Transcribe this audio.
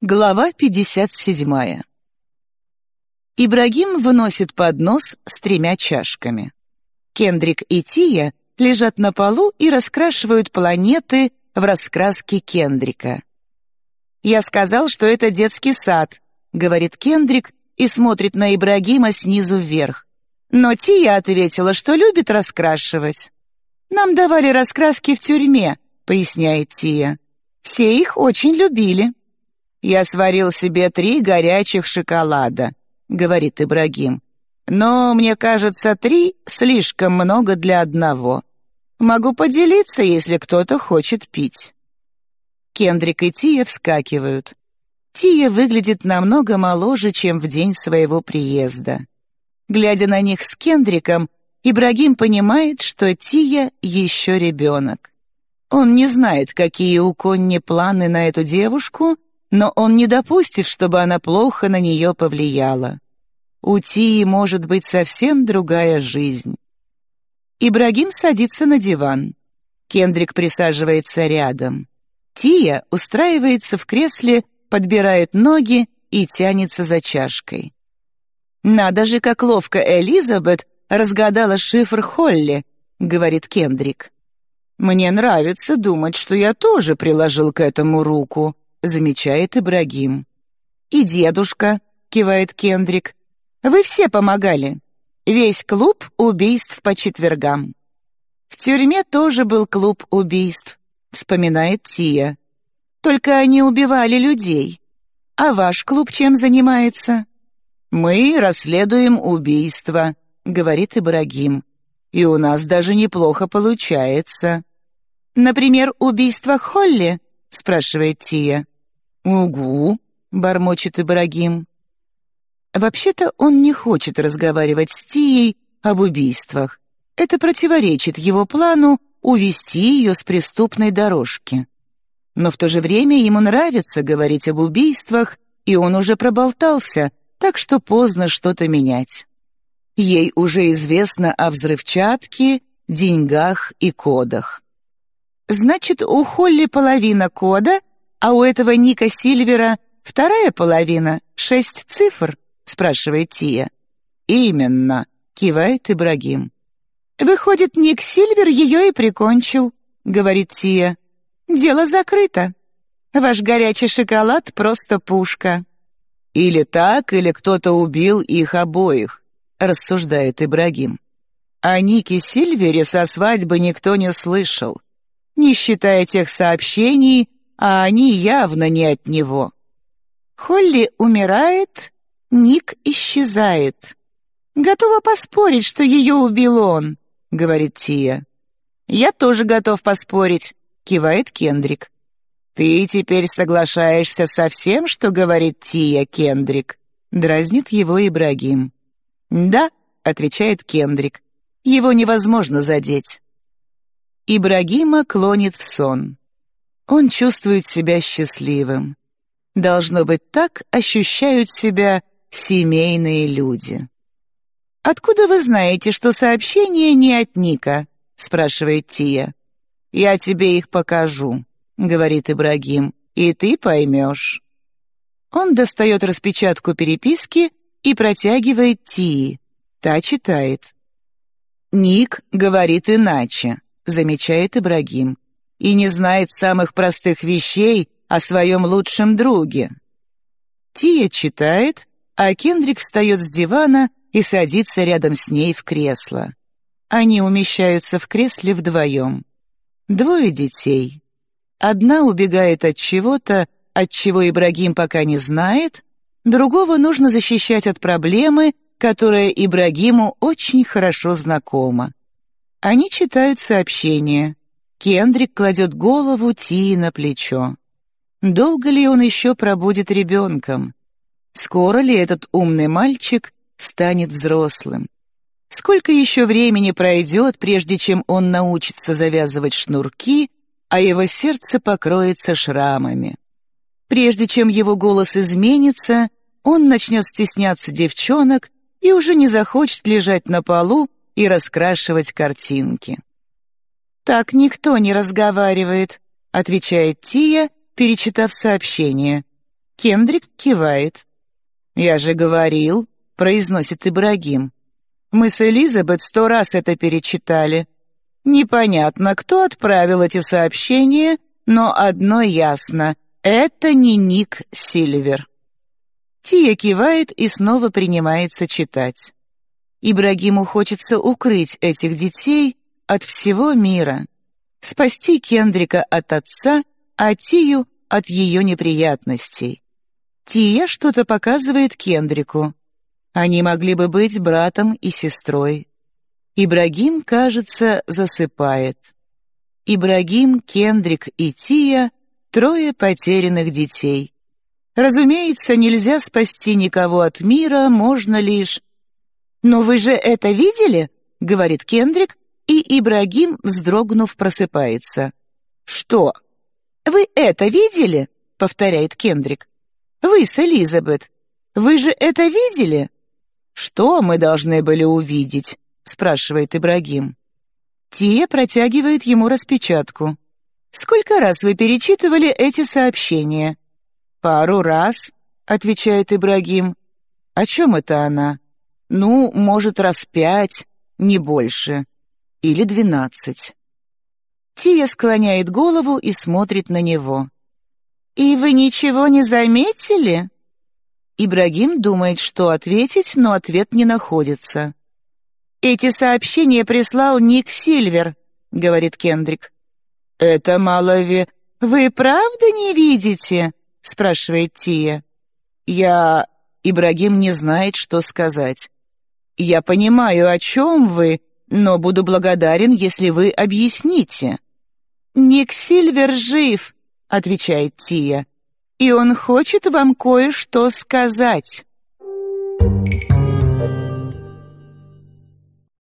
Глава 57. Ибрагим выносит поднос с тремя чашками. Кендрик и Тия лежат на полу и раскрашивают планеты в раскраске Кендрика. «Я сказал, что это детский сад», — говорит Кендрик и смотрит на Ибрагима снизу вверх. Но Тия ответила, что любит раскрашивать. «Нам давали раскраски в тюрьме», — поясняет Тия. «Все их очень любили». «Я сварил себе три горячих шоколада», — говорит Ибрагим. «Но, мне кажется, три слишком много для одного. Могу поделиться, если кто-то хочет пить». Кендрик и Тия вскакивают. Тия выглядит намного моложе, чем в день своего приезда. Глядя на них с Кендриком, Ибрагим понимает, что Тия еще ребенок. Он не знает, какие у Конни планы на эту девушку, но он не допустит, чтобы она плохо на нее повлияла. У Тии может быть совсем другая жизнь. Ибрагим садится на диван. Кендрик присаживается рядом. Тия устраивается в кресле, подбирает ноги и тянется за чашкой. «Надо же, как ловко Элизабет разгадала шифр Холли», — говорит Кендрик. «Мне нравится думать, что я тоже приложил к этому руку», — замечает Ибрагим. «И дедушка», — кивает Кендрик. «Вы все помогали. Весь клуб убийств по четвергам». «В тюрьме тоже был клуб убийств», — вспоминает Тия. «Только они убивали людей. А ваш клуб чем занимается?» «Мы расследуем убийства», — говорит Ибрагим. «И у нас даже неплохо получается». «Например, убийство Холли?» — спрашивает Тия. «Угу», — бормочет Ибрагим. Вообще-то он не хочет разговаривать с Тией об убийствах. Это противоречит его плану увести ее с преступной дорожки. Но в то же время ему нравится говорить об убийствах, и он уже проболтался, так что поздно что-то менять. Ей уже известно о взрывчатке, деньгах и кодах. Значит, у Холли половина кода, а у этого Ника Сильвера вторая половина, шесть цифр, спрашивает Тия. Именно, кивает Ибрагим. Выходит, Ник Сильвер ее и прикончил, говорит Тия. Дело закрыто. Ваш горячий шоколад просто пушка. Или так, или кто-то убил их обоих, рассуждает Ибрагим. О Нике Сильвере со свадьбы никто не слышал не считая тех сообщений, а они явно не от него. Холли умирает, Ник исчезает. «Готова поспорить, что ее убил он», — говорит Тия. «Я тоже готов поспорить», — кивает Кендрик. «Ты теперь соглашаешься со всем, что говорит Тия, Кендрик?» — дразнит его Ибрагим. «Да», — отвечает Кендрик. «Его невозможно задеть». Ибрагима клонит в сон. Он чувствует себя счастливым. Должно быть, так ощущают себя семейные люди. «Откуда вы знаете, что сообщение не от Ника?» — спрашивает Тия. «Я тебе их покажу», — говорит Ибрагим, — «и ты поймешь». Он достает распечатку переписки и протягивает Тии. Та читает. «Ник говорит иначе замечает Ибрагим, и не знает самых простых вещей о своем лучшем друге. Тия читает, а Кендрик встает с дивана и садится рядом с ней в кресло. Они умещаются в кресле вдвоем. Двое детей. Одна убегает от чего-то, от чего Ибрагим пока не знает, другого нужно защищать от проблемы, которая Ибрагиму очень хорошо знакома. Они читают сообщение. Кендрик кладет голову Ти на плечо. Долго ли он еще пробудет ребенком? Скоро ли этот умный мальчик станет взрослым? Сколько еще времени пройдет, прежде чем он научится завязывать шнурки, а его сердце покроется шрамами? Прежде чем его голос изменится, он начнет стесняться девчонок и уже не захочет лежать на полу, и раскрашивать картинки. «Так никто не разговаривает», — отвечает Тия, перечитав сообщение. Кендрик кивает. «Я же говорил», — произносит Ибрагим. «Мы с Элизабет сто раз это перечитали. Непонятно, кто отправил эти сообщения, но одно ясно — это не Ник Сильвер». Тия кивает и снова принимается читать. Ибрагиму хочется укрыть этих детей от всего мира, спасти Кендрика от отца, а Тию — от ее неприятностей. Тия что-то показывает Кендрику. Они могли бы быть братом и сестрой. Ибрагим, кажется, засыпает. Ибрагим, Кендрик и Тия — трое потерянных детей. Разумеется, нельзя спасти никого от мира, можно лишь... «Но вы же это видели?» — говорит Кендрик, и Ибрагим, вздрогнув, просыпается. «Что?» «Вы это видели?» — повторяет Кендрик. Вы с Элизабет. Вы же это видели?» «Что мы должны были увидеть?» — спрашивает Ибрагим. Тия протягивает ему распечатку. «Сколько раз вы перечитывали эти сообщения?» «Пару раз», — отвечает Ибрагим. «О чем это она?» «Ну, может, раз пять, не больше. Или двенадцать». Тия склоняет голову и смотрит на него. «И вы ничего не заметили?» Ибрагим думает, что ответить, но ответ не находится. «Эти сообщения прислал Ник Сильвер», — говорит Кендрик. «Это малови...» «Вы правда не видите?» — спрашивает Тия. «Я...» — Ибрагим не знает, что сказать. «Я понимаю, о чем вы, но буду благодарен, если вы объясните». «Ник Сильвер жив», — отвечает Тия. «И он хочет вам кое-что сказать».